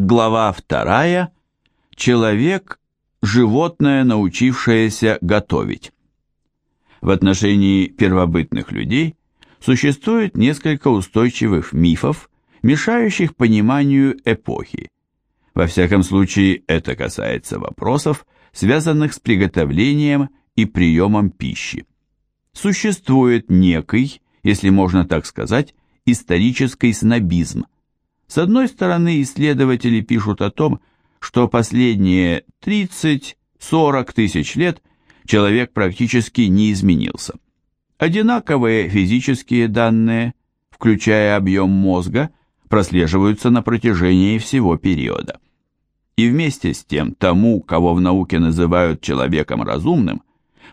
Глава вторая. Человек – животное, научившееся готовить. В отношении первобытных людей существует несколько устойчивых мифов, мешающих пониманию эпохи. Во всяком случае, это касается вопросов, связанных с приготовлением и приемом пищи. Существует некий, если можно так сказать, исторический снобизм – с одной стороны, исследователи пишут о том, что последние 30-40 тысяч лет человек практически не изменился. Одинаковые физические данные, включая объем мозга, прослеживаются на протяжении всего периода. И вместе с тем тому, кого в науке называют человеком разумным,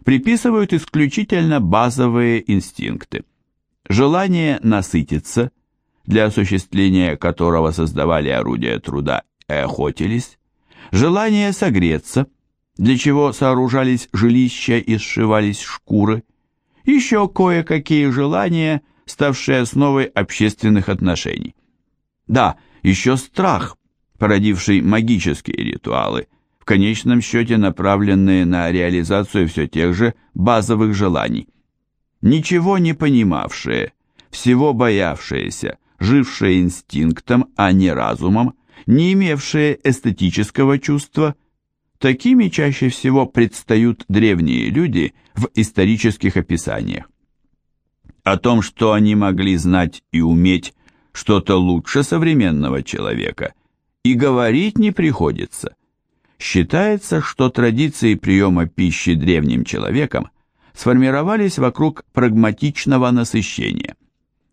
приписывают исключительно базовые инстинкты. Желание насытиться – для осуществления которого создавали орудия труда и охотились, желание согреться, для чего сооружались жилища и сшивались шкуры, еще кое-какие желания, ставшие основой общественных отношений. Да, еще страх, породивший магические ритуалы, в конечном счете направленные на реализацию все тех же базовых желаний. Ничего не понимавшие, всего боявшиеся, жившие инстинктом, а не разумом, не имевшие эстетического чувства, такими чаще всего предстают древние люди в исторических описаниях. О том, что они могли знать и уметь что-то лучше современного человека, и говорить не приходится. Считается, что традиции приема пищи древним человеком сформировались вокруг прагматичного насыщения –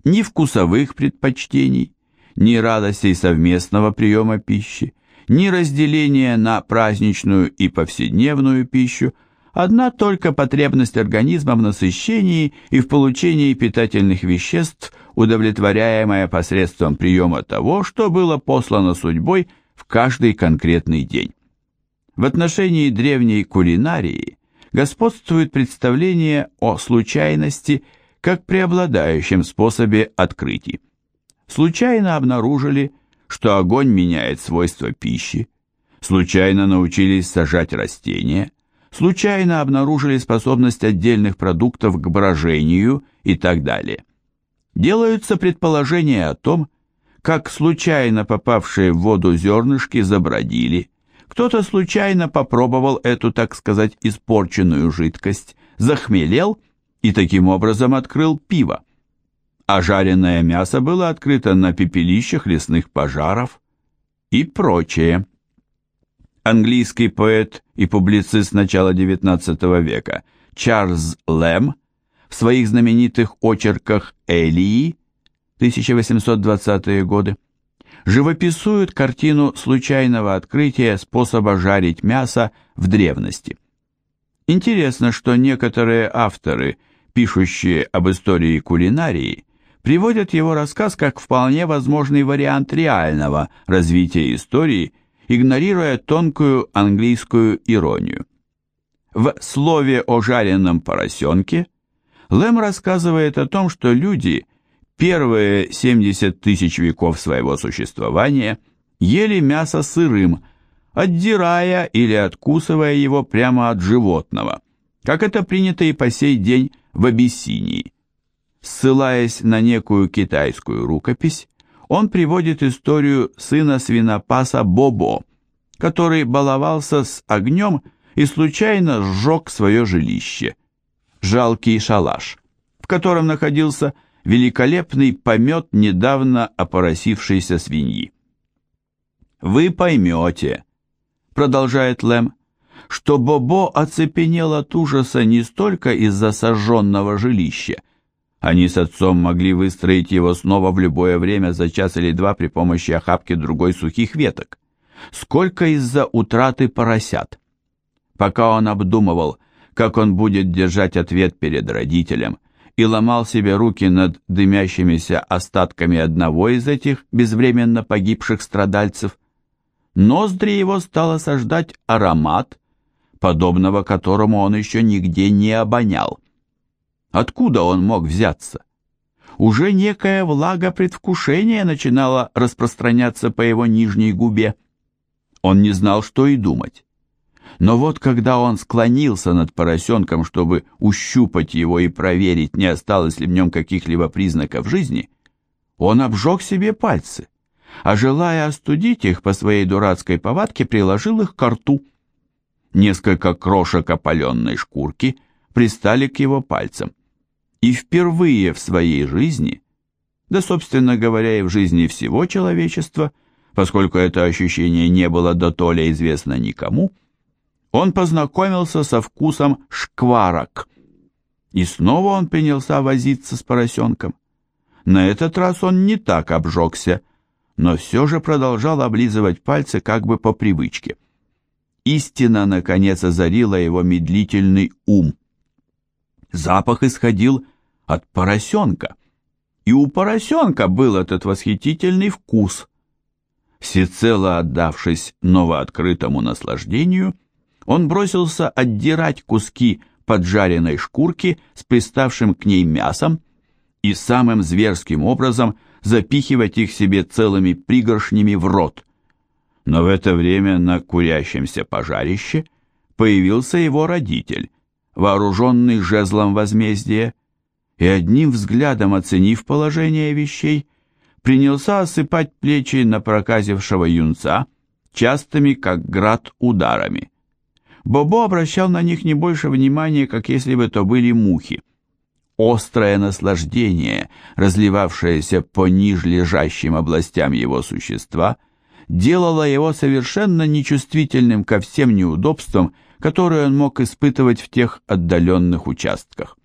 ни вкусовых предпочтений, ни радостей совместного приема пищи, ни разделения на праздничную и повседневную пищу, одна только потребность организма в насыщении и в получении питательных веществ, удовлетворяемая посредством приема того, что было послано судьбой в каждый конкретный день. В отношении древней кулинарии господствует представление о случайности как преобладающем способе открытий. Случайно обнаружили, что огонь меняет свойства пищи, случайно научились сажать растения, случайно обнаружили способность отдельных продуктов к брожению и так далее. Делаются предположения о том, как случайно попавшие в воду зернышки забродили, кто-то случайно попробовал эту, так сказать, испорченную жидкость, захмелел и таким образом открыл пиво. А жареное мясо было открыто на пепелищах лесных пожаров и прочее. Английский поэт и публицист начала XIX века Чарльз Лэм в своих знаменитых очерках «Элии» 1820-е годы живописует картину случайного открытия способа жарить мясо в древности. Интересно, что некоторые авторы – пишущие об истории кулинарии, приводят его рассказ как вполне возможный вариант реального развития истории, игнорируя тонкую английскую иронию. В «Слове о жареном поросенке» Лэм рассказывает о том, что люди первые 70 тысяч веков своего существования ели мясо сырым, отдирая или откусывая его прямо от животного, как это принято и по сей день в Абиссинии. Ссылаясь на некую китайскую рукопись, он приводит историю сына свинопаса Бобо, который баловался с огнем и случайно сжег свое жилище, жалкий шалаш, в котором находился великолепный помет недавно опоросившейся свиньи. «Вы поймете», — продолжает Лэм, что Бобо оцепенел от ужаса не столько из-за сожженного жилища. Они с отцом могли выстроить его снова в любое время за час или два при помощи охапки другой сухих веток. Сколько из-за утраты поросят. Пока он обдумывал, как он будет держать ответ перед родителем, и ломал себе руки над дымящимися остатками одного из этих безвременно погибших страдальцев, ноздри его стал осаждать аромат, подобного которому он еще нигде не обонял. Откуда он мог взяться? уже некая влага предвкушения начинала распространяться по его нижней губе. Он не знал, что и думать. Но вот когда он склонился над поросенком, чтобы ущупать его и проверить, не осталось ли в нем каких-либо признаков жизни, он обжег себе пальцы, а желая остудить их по своей дурацкой повадке, приложил их к рту. Несколько крошек опаленной шкурки пристали к его пальцам. И впервые в своей жизни, да, собственно говоря, и в жизни всего человечества, поскольку это ощущение не было до толя известно никому, он познакомился со вкусом шкварок. И снова он принялся возиться с поросенком. На этот раз он не так обжегся, но все же продолжал облизывать пальцы как бы по привычке. Истина, наконец, озарила его медлительный ум. Запах исходил от поросенка, и у поросенка был этот восхитительный вкус. Всецело отдавшись новооткрытому наслаждению, он бросился отдирать куски поджаренной шкурки с приставшим к ней мясом и самым зверским образом запихивать их себе целыми пригоршнями в рот. Но в это время на курящемся пожарище появился его родитель, вооруженный жезлом возмездия, и одним взглядом оценив положение вещей, принялся осыпать плечи напроказившего юнца частыми, как град, ударами. Бобо обращал на них не больше внимания, как если бы то были мухи. Острое наслаждение, разливавшееся по нижлежащим областям его существа, делало его совершенно нечувствительным ко всем неудобствам, которые он мог испытывать в тех отдаленных участках.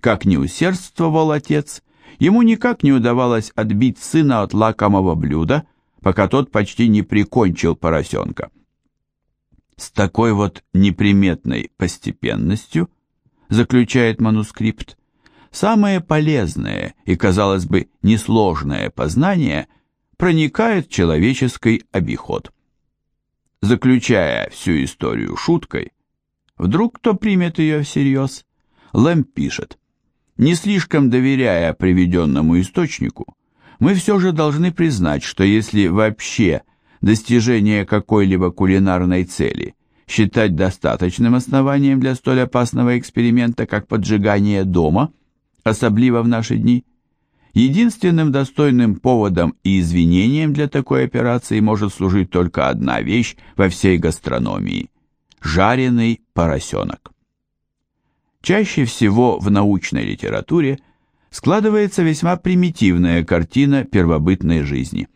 Как ни усердствовал отец, ему никак не удавалось отбить сына от лакомого блюда, пока тот почти не прикончил поросенка. С такой вот неприметной постепенностью, заключает манускрипт, самое полезное и, казалось бы, несложное познание проникает в человеческий обиход. Заключая всю историю шуткой, вдруг кто примет ее всерьез, Лэм пишет, не слишком доверяя приведенному источнику, мы все же должны признать, что если вообще – достижение какой-либо кулинарной цели считать достаточным основанием для столь опасного эксперимента, как поджигание дома, особливо в наши дни, единственным достойным поводом и извинением для такой операции может служить только одна вещь во всей гастрономии – жареный поросенок. Чаще всего в научной литературе складывается весьма примитивная картина первобытной жизни.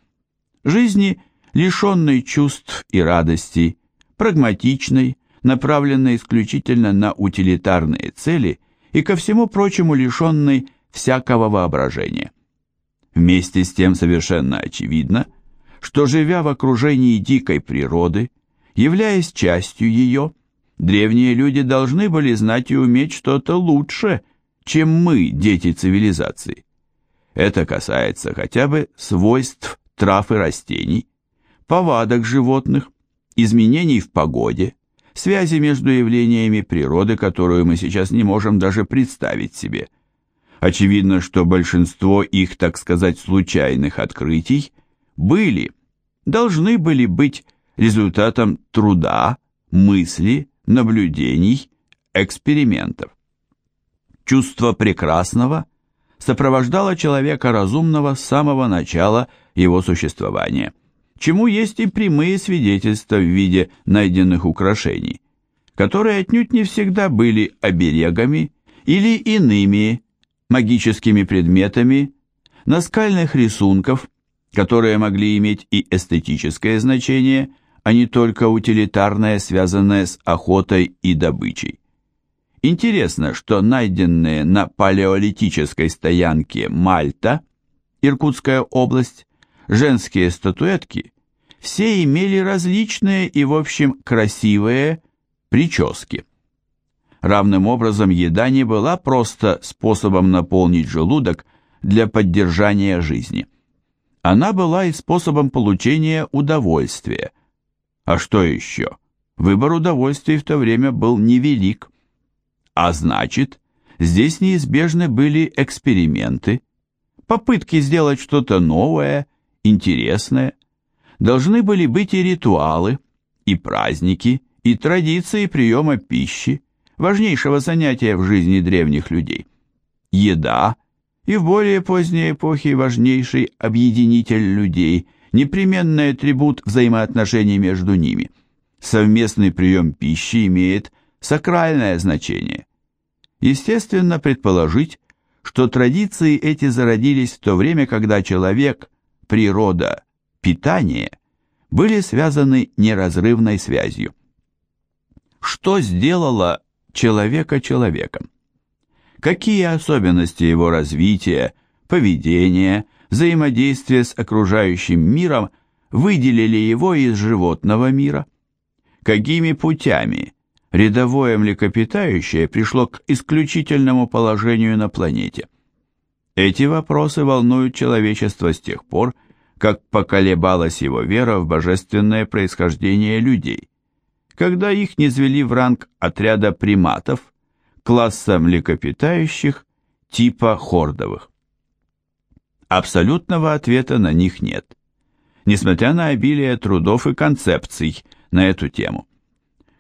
Жизни – лишенной чувств и радостей, прагматичной, направленной исключительно на утилитарные цели и ко всему прочему лишенной всякого воображения. Вместе с тем совершенно очевидно, что живя в окружении дикой природы, являясь частью ее, древние люди должны были знать и уметь что-то лучше, чем мы, дети цивилизации. Это касается хотя бы свойств трав и растений, повадок животных, изменений в погоде, связи между явлениями природы, которую мы сейчас не можем даже представить себе. Очевидно, что большинство их, так сказать, случайных открытий были, должны были быть результатом труда, мысли, наблюдений, экспериментов. Чувство прекрасного сопровождало человека разумного с самого начала его существования – чему есть и прямые свидетельства в виде найденных украшений, которые отнюдь не всегда были оберегами или иными магическими предметами, наскальных рисунков, которые могли иметь и эстетическое значение, а не только утилитарное, связанное с охотой и добычей. Интересно, что найденные на палеолитической стоянке Мальта, Иркутская область, женские статуэтки все имели различные и, в общем, красивые прически. Равным образом еда не была просто способом наполнить желудок для поддержания жизни. Она была и способом получения удовольствия. А что еще? Выбор удовольствий в то время был невелик. А значит, здесь неизбежны были эксперименты, попытки сделать что-то новое, интересное. Должны были быть и ритуалы, и праздники, и традиции приема пищи, важнейшего занятия в жизни древних людей. Еда и в более поздней эпохе важнейший объединитель людей, непременный атрибут взаимоотношений между ними. Совместный прием пищи имеет сакральное значение. Естественно предположить, что традиции эти зародились в то время, когда человек, природа, питание были связаны неразрывной связью. Что сделало человека человеком? Какие особенности его развития, поведения, взаимодействия с окружающим миром выделили его из животного мира? Какими путями рядовое млекопитающее пришло к исключительному положению на планете? Эти вопросы волнуют человечество с тех пор, как поколебалась его вера в божественное происхождение людей, когда их низвели в ранг отряда приматов, класса млекопитающих, типа хордовых. Абсолютного ответа на них нет, несмотря на обилие трудов и концепций на эту тему.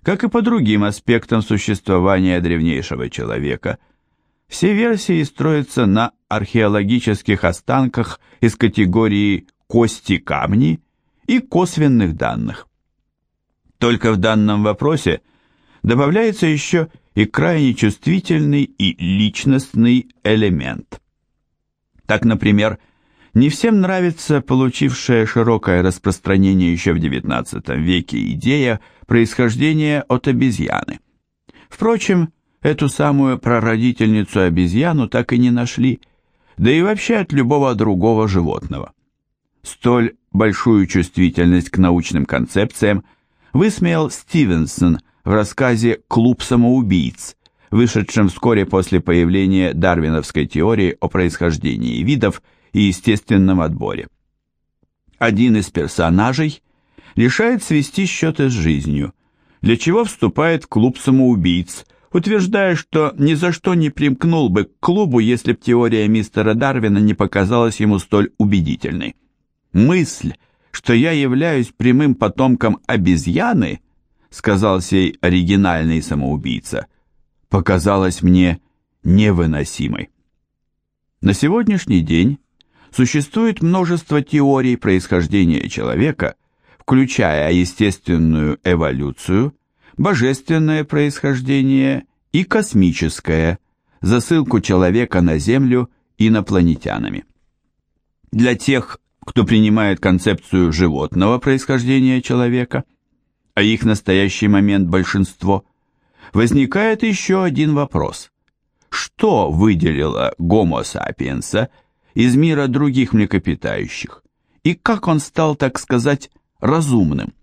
Как и по другим аспектам существования древнейшего человека, все версии строятся на археологических останках из категории кости-камни и косвенных данных. Только в данном вопросе добавляется еще и крайне чувствительный и личностный элемент. Так, например, не всем нравится получившая широкое распространение еще в XIX веке идея происхождения от обезьяны. Впрочем, эту самую прародительницу обезьяну так и не нашли, да и вообще от любого другого животного. Столь большую чувствительность к научным концепциям высмеял Стивенсон – в рассказе «Клуб самоубийц», вышедшем вскоре после появления дарвиновской теории о происхождении видов и естественном отборе. Один из персонажей решает свести счеты с жизнью, для чего вступает в клуб самоубийц, утверждая, что ни за что не примкнул бы к клубу, если б теория мистера Дарвина не показалась ему столь убедительной. Мысль, что я являюсь прямым потомком обезьяны – сказал сей оригинальный самоубийца, показалась мне невыносимой. На сегодняшний день существует множество теорий происхождения человека, включая естественную эволюцию, божественное происхождение и космическое, засылку человека на Землю инопланетянами. Для тех, кто принимает концепцию животного происхождения человека – а их настоящий момент большинство, возникает еще один вопрос. Что выделило гомо сапиенса из мира других млекопитающих? И как он стал, так сказать, разумным?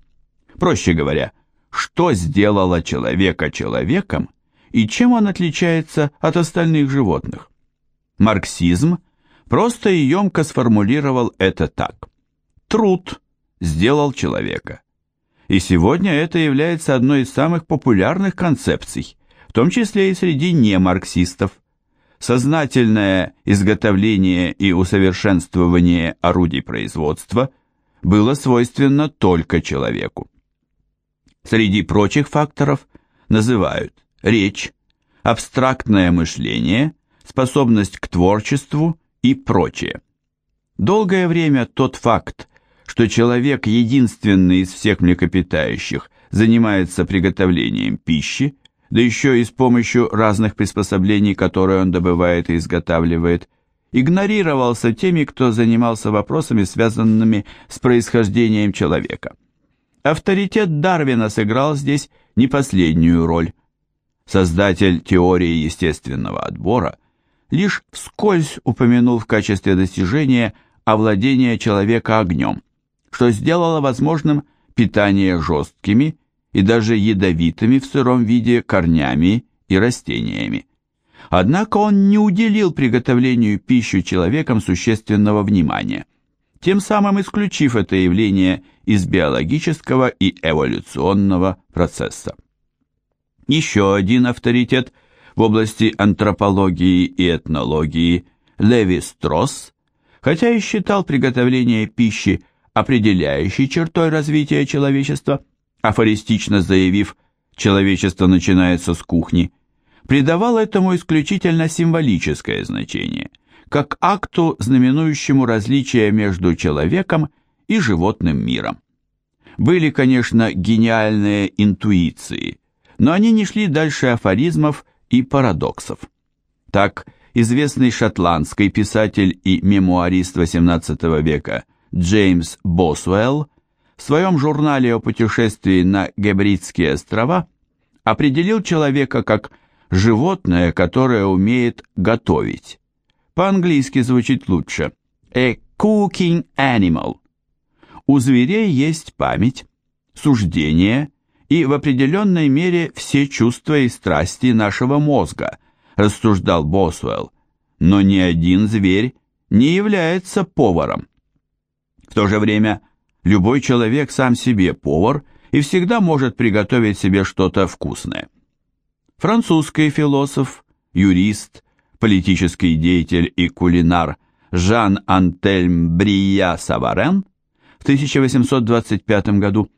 Проще говоря, что сделало человека человеком и чем он отличается от остальных животных? Марксизм просто и емко сформулировал это так. Труд сделал человека и сегодня это является одной из самых популярных концепций, в том числе и среди немарксистов. Сознательное изготовление и усовершенствование орудий производства было свойственно только человеку. Среди прочих факторов называют речь, абстрактное мышление, способность к творчеству и прочее. Долгое время тот факт, что человек, единственный из всех млекопитающих, занимается приготовлением пищи, да еще и с помощью разных приспособлений, которые он добывает и изготавливает, игнорировался теми, кто занимался вопросами, связанными с происхождением человека. Авторитет Дарвина сыграл здесь не последнюю роль. Создатель теории естественного отбора лишь вскользь упомянул в качестве достижения овладение человека огнем что сделало возможным питание жесткими и даже ядовитыми в сыром виде корнями и растениями. Однако он не уделил приготовлению пищи человеком существенного внимания, тем самым исключив это явление из биологического и эволюционного процесса. Еще один авторитет в области антропологии и этнологии Леви Стросс хотя и считал приготовление пищи определяющей чертой развития человечества, афористично заявив «человечество начинается с кухни», придавал этому исключительно символическое значение, как акту, знаменующему различие между человеком и животным миром. Были, конечно, гениальные интуиции, но они не шли дальше афоризмов и парадоксов. Так, известный шотландский писатель и мемуарист XVIII века Джеймс Босуэлл в своем журнале о путешествии на Гебридские острова определил человека как животное, которое умеет готовить. По-английски звучит лучше «a cooking animal». У зверей есть память, суждение и в определенной мере все чувства и страсти нашего мозга, рассуждал Босуэлл, но ни один зверь не является поваром. В то же время любой человек сам себе повар и всегда может приготовить себе что-то вкусное. Французский философ, юрист, политический деятель и кулинар Жан-Антельм Брия Саварен в 1825 году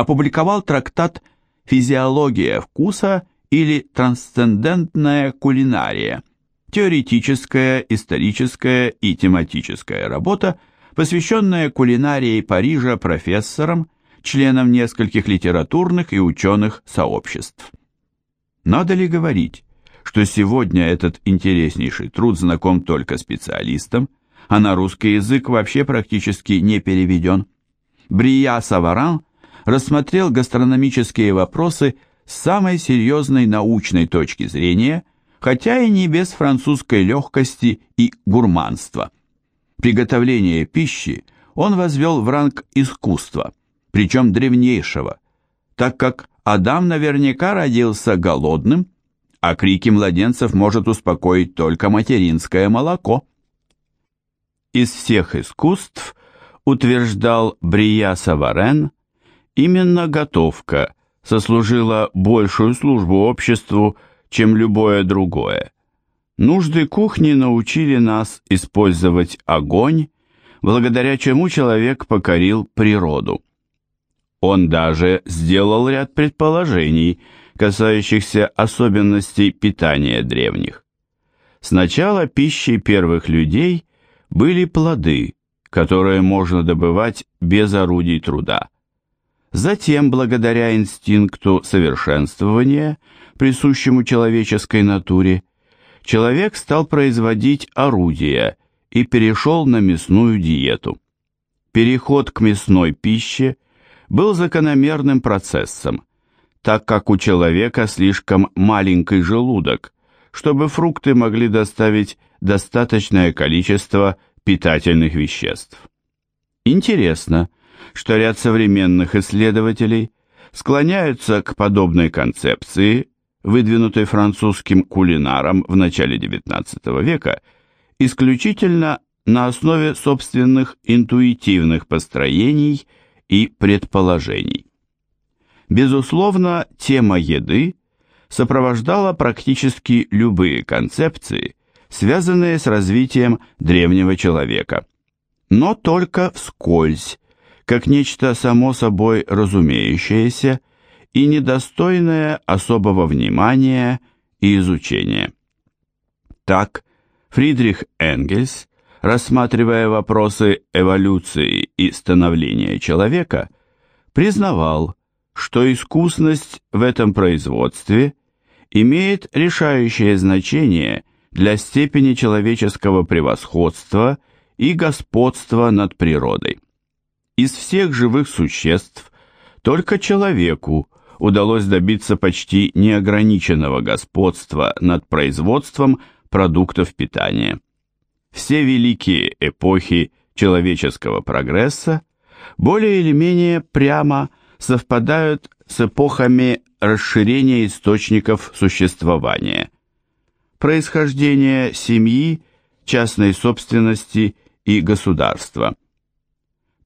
опубликовал трактат «Физиология вкуса» или «Трансцендентная кулинария», теоретическая, историческая и тематическая работа, посвященная кулинарии Парижа профессорам, членам нескольких литературных и ученых сообществ. Надо ли говорить, что сегодня этот интереснейший труд знаком только специалистам, а на русский язык вообще практически не переведен? Брия Саваран рассмотрел гастрономические вопросы с самой серьезной научной точки зрения, хотя и не без французской легкости и гурманства. Приготовление пищи он возвел в ранг искусства, причем древнейшего, так как Адам наверняка родился голодным, а крики младенцев может успокоить только материнское молоко. Из всех искусств, утверждал Брия Саварен, именно готовка сослужила большую службу обществу, чем любое другое. Нужды кухни научили нас использовать огонь, благодаря чему человек покорил природу. Он даже сделал ряд предположений, касающихся особенностей питания древних. Сначала пищей первых людей были плоды, которые можно добывать без орудий труда. Затем, благодаря инстинкту совершенствования, присущему человеческой натуре, человек стал производить орудия и перешел на мясную диету. Переход к мясной пище – был закономерным процессом, так как у человека слишком маленький желудок, чтобы фрукты могли доставить достаточное количество питательных веществ. Интересно, что ряд современных исследователей склоняются к подобной концепции, выдвинутой французским кулинаром в начале XIX века, исключительно на основе собственных интуитивных построений и предположений. Безусловно, тема еды сопровождала практически любые концепции, связанные с развитием древнего человека, но только вскользь, как нечто само собой разумеющееся и недостойное особого внимания и изучения. Так, Фридрих Энгельс рассматривая вопросы эволюции и становления человека, признавал, что искусность в этом производстве имеет решающее значение для степени человеческого превосходства и господства над природой. Из всех живых существ только человеку удалось добиться почти неограниченного господства над производством продуктов питания все великие эпохи человеческого прогресса более или менее прямо совпадают с эпохами расширения источников существования, происхождения семьи, частной собственности и государства.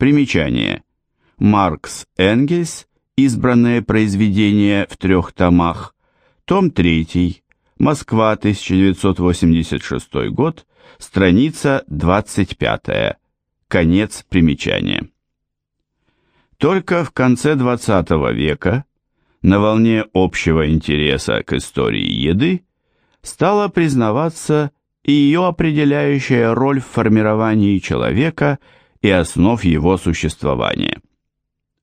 Примечание. Маркс Энгельс. Избранное произведение в трех томах. Том 3. Москва, 1986 год страница 25, конец примечания. Только в конце XX века, на волне общего интереса к истории еды, стала признаваться и ее определяющая роль в формировании человека и основ его существования.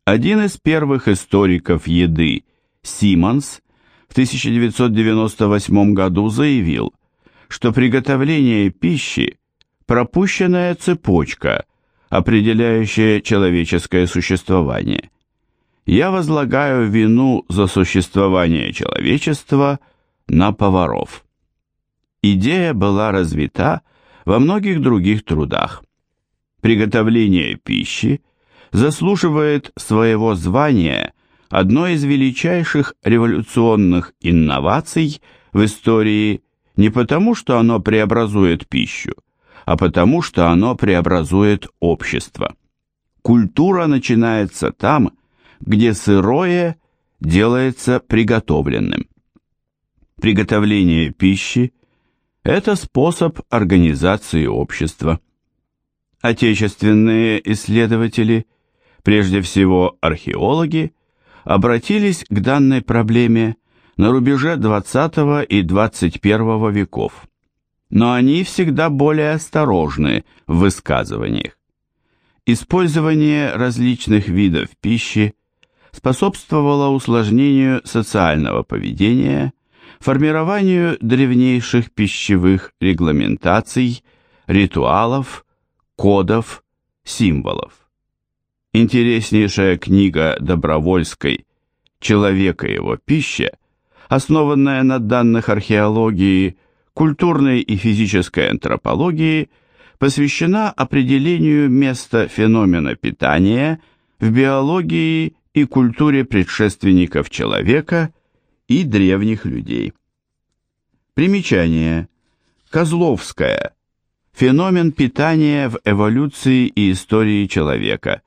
Один из первых историков еды, Симмонс, в 1998 году заявил, что приготовление пищи – пропущенная цепочка, определяющее человеческое существование. Я возлагаю вину за существование человечества на поваров. Идея была развита во многих других трудах. Приготовление пищи заслуживает своего звания одной из величайших революционных инноваций в истории не потому, что оно преобразует пищу, а потому что оно преобразует общество. Культура начинается там, где сырое делается приготовленным. Приготовление пищи – это способ организации общества. Отечественные исследователи, прежде всего археологи, обратились к данной проблеме на рубеже XX и XXI веков но они всегда более осторожны в высказываниях. Использование различных видов пищи способствовало усложнению социального поведения, формированию древнейших пищевых регламентаций, ритуалов, кодов, символов. Интереснейшая книга Добровольской «Человек и его пища», основанная на данных археологии – культурной и физической антропологии посвящена определению места феномена питания в биологии и культуре предшественников человека и древних людей. Примечание. Козловская. Феномен питания в эволюции и истории человека.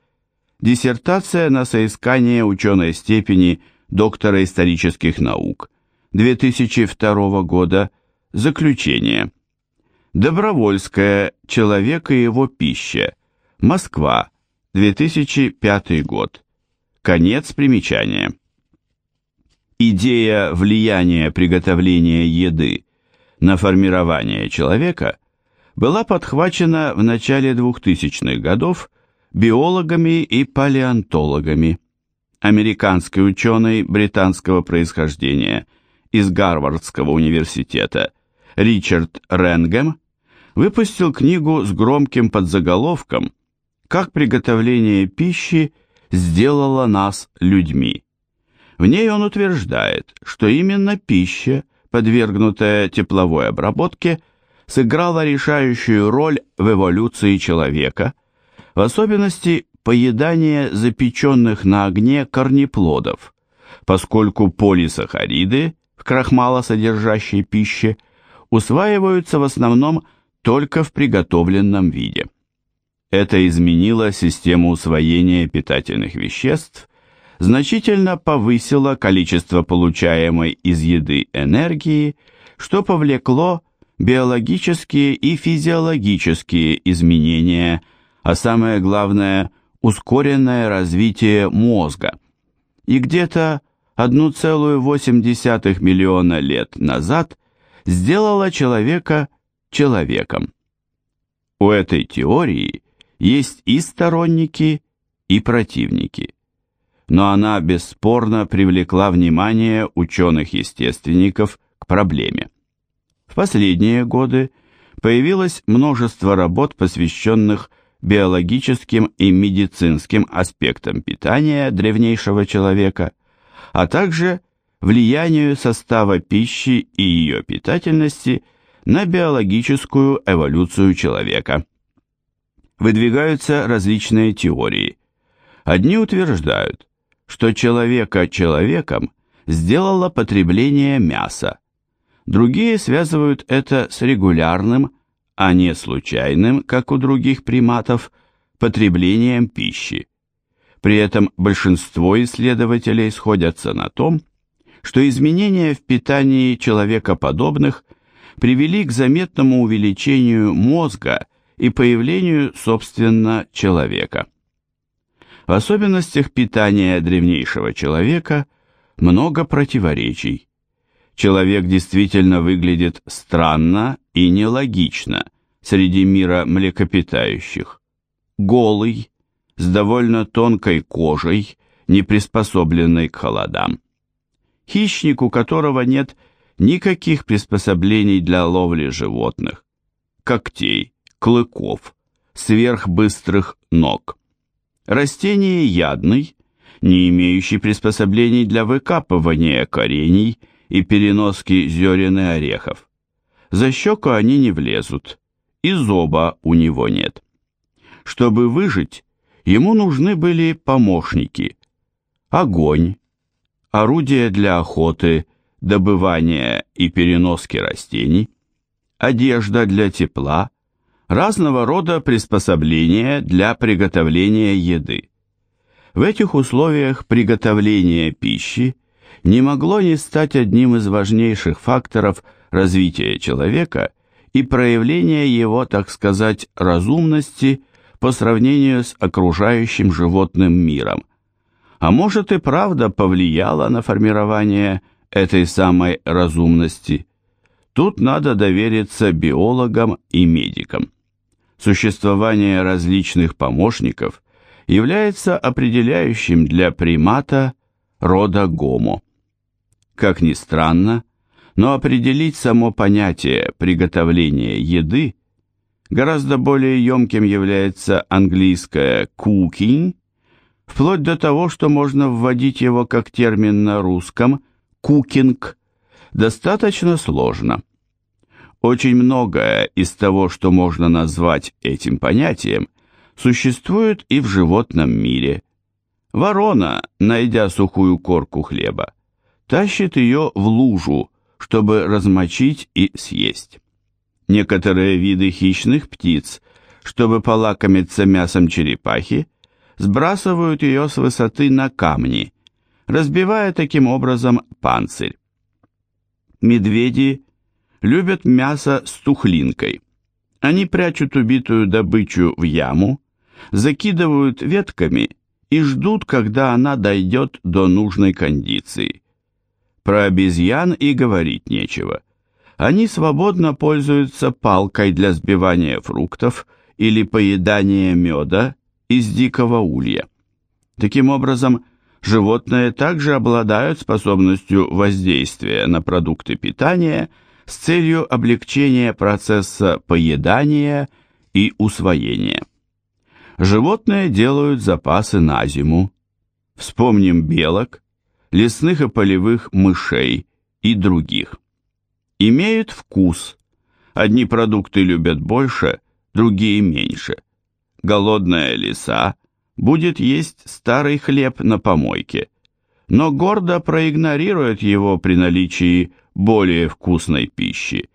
Диссертация на соискание ученой степени доктора исторических наук. 2002 года. Заключение. Добровольская. Человек и его пища. Москва. 2005 год. Конец примечания. Идея влияния приготовления еды на формирование человека была подхвачена в начале 2000-х годов биологами и палеонтологами. Американский ученый британского происхождения из Гарвардского университета Ричард Ренгем выпустил книгу с громким подзаголовком «Как приготовление пищи сделало нас людьми». В ней он утверждает, что именно пища, подвергнутая тепловой обработке, сыграла решающую роль в эволюции человека, в особенности поедание запеченных на огне корнеплодов, поскольку полисахариды в крахмалосодержащей пище – усваиваются в основном только в приготовленном виде. Это изменило систему усвоения питательных веществ, значительно повысило количество получаемой из еды энергии, что повлекло биологические и физиологические изменения, а самое главное – ускоренное развитие мозга. И где-то 1,8 миллиона лет назад сделала человека человеком. У этой теории есть и сторонники, и противники. Но она бесспорно привлекла внимание ученых-естественников к проблеме. В последние годы появилось множество работ, посвященных биологическим и медицинским аспектам питания древнейшего человека, а также влиянию состава пищи и ее питательности на биологическую эволюцию человека. Выдвигаются различные теории. Одни утверждают, что человека человеком сделало потребление мяса. Другие связывают это с регулярным, а не случайным, как у других приматов, потреблением пищи. При этом большинство исследователей сходятся на том, что изменения в питании человекоподобных привели к заметному увеличению мозга и появлению, собственно, человека. В особенностях питания древнейшего человека много противоречий. Человек действительно выглядит странно и нелогично среди мира млекопитающих. Голый, с довольно тонкой кожей, не приспособленной к холодам. Хищник, у которого нет никаких приспособлений для ловли животных, когтей, клыков, сверхбыстрых ног. Растение ядный, не имеющий приспособлений для выкапывания корений и переноски зерен и орехов. За щеку они не влезут, и зоба у него нет. Чтобы выжить, ему нужны были помощники. Огонь, орудия для охоты, добывания и переноски растений, одежда для тепла, разного рода приспособления для приготовления еды. В этих условиях приготовление пищи не могло не стать одним из важнейших факторов развития человека и проявления его, так сказать, разумности по сравнению с окружающим животным миром. А может и правда повлияло на формирование этой самой разумности. Тут надо довериться биологам и медикам. Существование различных помощников является определяющим для примата рода гомо. Как ни странно, но определить само понятие приготовления еды гораздо более емким является английское cooking, вплоть до того, что можно вводить его как термин на русском cooking, достаточно сложно. Очень многое из того, что можно назвать этим понятием, существует и в животном мире. Ворона, найдя сухую корку хлеба, тащит ее в лужу, чтобы размочить и съесть. Некоторые виды хищных птиц, чтобы полакомиться мясом черепахи, сбрасывают ее с высоты на камни, разбивая таким образом панцирь. Медведи любят мясо с тухлинкой. Они прячут убитую добычу в яму, закидывают ветками и ждут, когда она дойдет до нужной кондиции. Про обезьян и говорить нечего. Они свободно пользуются палкой для сбивания фруктов или поедания меда из дикого улья. Таким образом, животные также обладают способностью воздействия на продукты питания – с целью облегчения процесса поедания и усвоения. Животные делают запасы на зиму. Вспомним белок, лесных и полевых мышей и других. Имеют вкус. Одни продукты любят больше, другие меньше. Голодная лиса будет есть старый хлеб на помойке, но гордо проигнорирует его при наличии более вкусной пищи,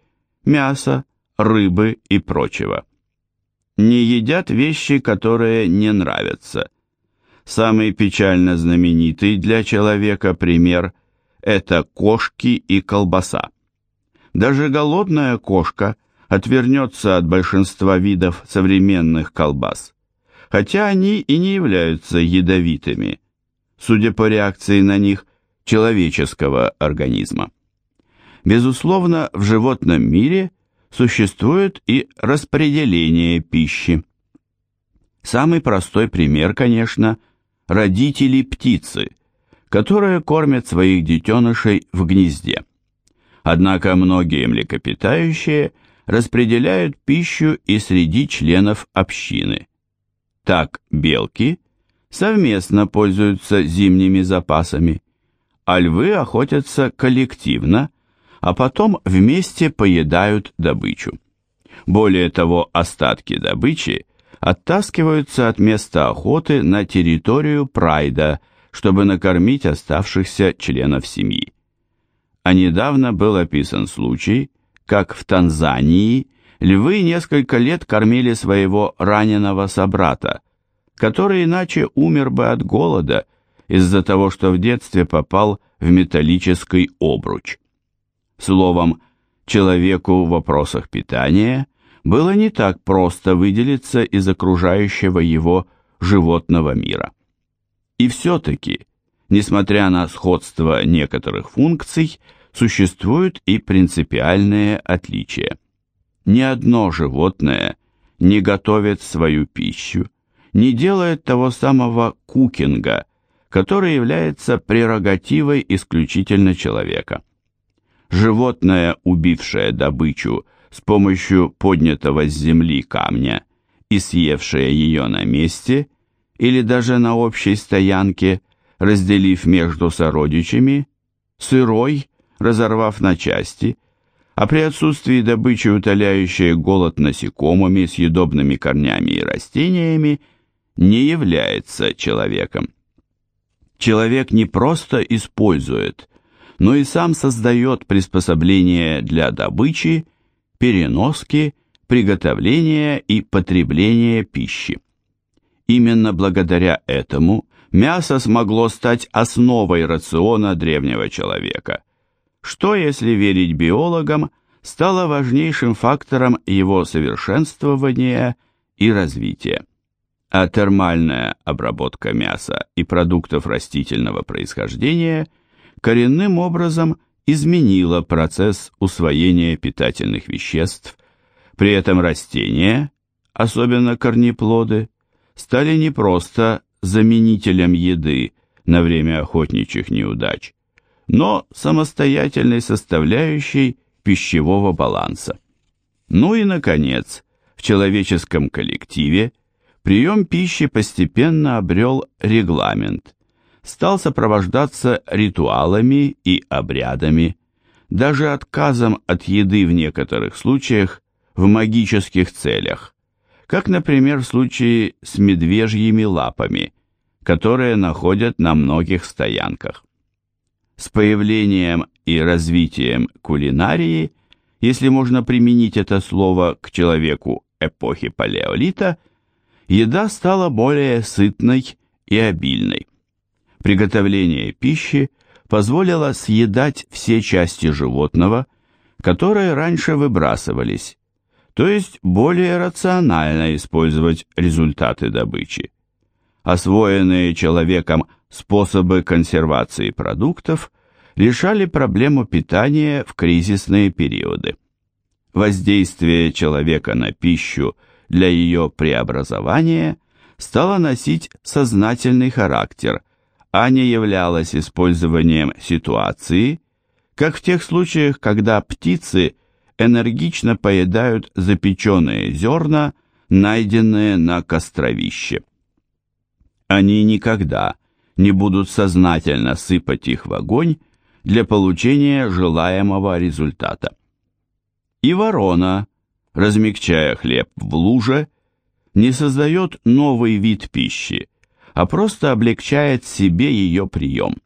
мяса, рыбы и прочего. Не едят вещи, которые не нравятся. Самый печально знаменитый для человека пример – это кошки и колбаса. Даже голодная кошка отвернется от большинства видов современных колбас, хотя они и не являются ядовитыми, судя по реакции на них человеческого организма. Безусловно, в животном мире существует и распределение пищи. Самый простой пример, конечно, родители птицы, которые кормят своих детенышей в гнезде. Однако многие млекопитающие распределяют пищу и среди членов общины. Так белки совместно пользуются зимними запасами, а львы охотятся коллективно – а потом вместе поедают добычу. Более того, остатки добычи оттаскиваются от места охоты на территорию прайда, чтобы накормить оставшихся членов семьи. А недавно был описан случай, как в Танзании львы несколько лет кормили своего раненого собрата, который иначе умер бы от голода из-за того, что в детстве попал в металлический обруч. Словом, человеку в вопросах питания было не так просто выделиться из окружающего его животного мира. И все-таки, несмотря на сходство некоторых функций, существуют и принципиальные отличия. Ни одно животное не готовит свою пищу, не делает того самого кукинга, который является прерогативой исключительно человека. Животное, убившее добычу с помощью поднятого с земли камня и съевшее ее на месте или даже на общей стоянке, разделив между сородичами, сырой, разорвав на части, а при отсутствии добычи утоляющее голод насекомыми, съедобными корнями и растениями, не является человеком. Человек не просто использует, но и сам создает приспособления для добычи, переноски, приготовления и потребления пищи. Именно благодаря этому мясо смогло стать основой рациона древнего человека, что, если верить биологам, стало важнейшим фактором его совершенствования и развития а термальная обработка мяса и продуктов растительного происхождения коренным образом изменила процесс усвоения питательных веществ, при этом растения, особенно корнеплоды, стали не просто заменителем еды на время охотничьих неудач, но самостоятельной составляющей пищевого баланса. Ну и, наконец, в человеческом коллективе – Прием пищи постепенно обрел регламент, стал сопровождаться ритуалами и обрядами, даже отказом от еды в некоторых случаях в магических целях, как, например, в случае с медвежьими лапами, которые находят на многих стоянках. С появлением и развитием кулинарии, если можно применить это слово к человеку эпохи палеолита – еда стала более сытной и обильной. Приготовление пищи позволило съедать все части животного, которые раньше выбрасывались, то есть более рационально использовать результаты добычи. Освоенные человеком способы консервации продуктов решали проблему питания в кризисные периоды. Воздействие человека на пищу – для ее преобразования стала носить сознательный характер, а не являлась использованием ситуации, как в тех случаях, когда птицы энергично поедают запеченные зерна, найденные на костровище. Они никогда не будут сознательно сыпать их в огонь для получения желаемого результата. И ворона – размягчая хлеб в луже, не создает новый вид пищи, а просто облегчает себе ее прием.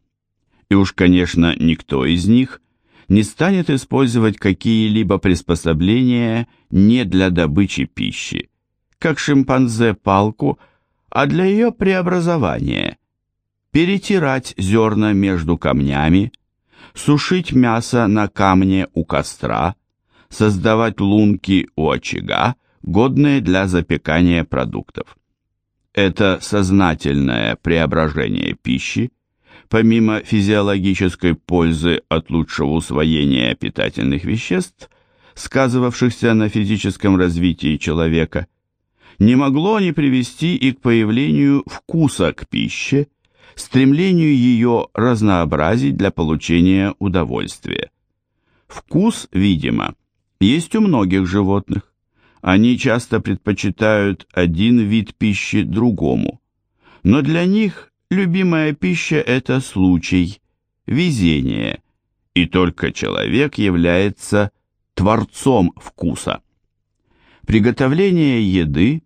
И уж, конечно, никто из них не станет использовать какие-либо приспособления не для добычи пищи, как шимпанзе палку, а для ее преобразования, перетирать зерна между камнями, сушить мясо на камне у костра, создавать лунки у очага, годные для запекания продуктов. Это сознательное преображение пищи, помимо физиологической пользы от лучшего усвоения питательных веществ, сказывавшихся на физическом развитии человека, не могло не привести и к появлению вкуса к пище, стремлению ее разнообразить для получения удовольствия. Вкус, видимо, есть у многих животных. Они часто предпочитают один вид пищи другому. Но для них любимая пища – это случай, везение, и только человек является творцом вкуса. Приготовление еды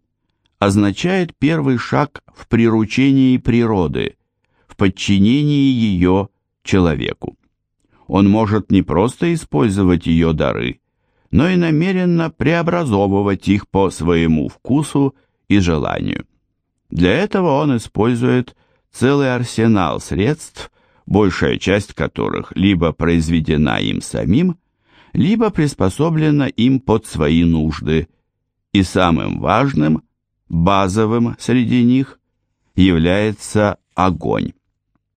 означает первый шаг в приручении природы, в подчинении ее человеку. Он может не просто использовать ее дары – но и намеренно преобразовывать их по своему вкусу и желанию. Для этого он использует целый арсенал средств, большая часть которых либо произведена им самим, либо приспособлено им под свои нужды, и самым важным, базовым среди них является огонь.